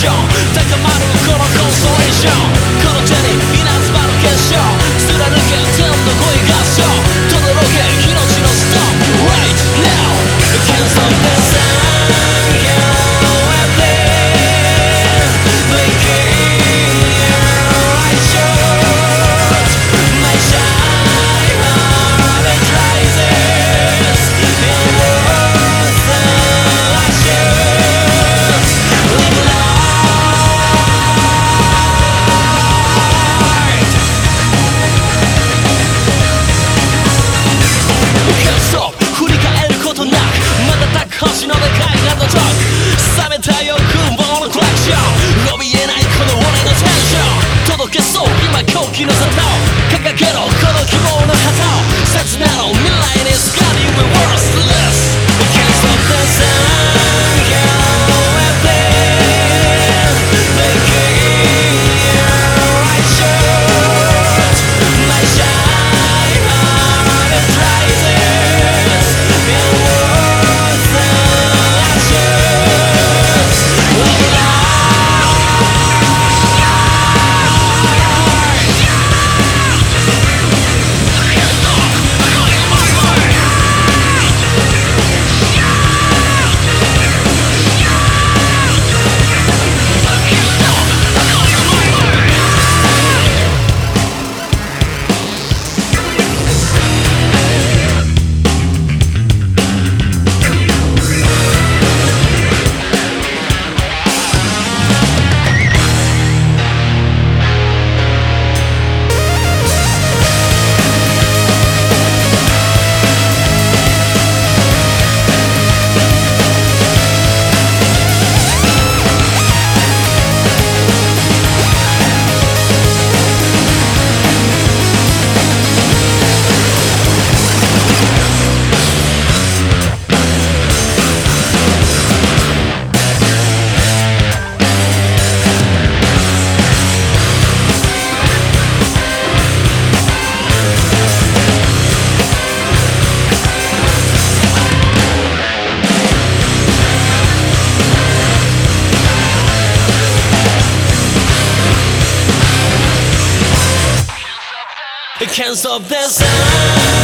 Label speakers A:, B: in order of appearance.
A: 笑，在这马路口口哨一笑。狂気の沙汰を掲げろ。この希望の花 I can't stop the sound.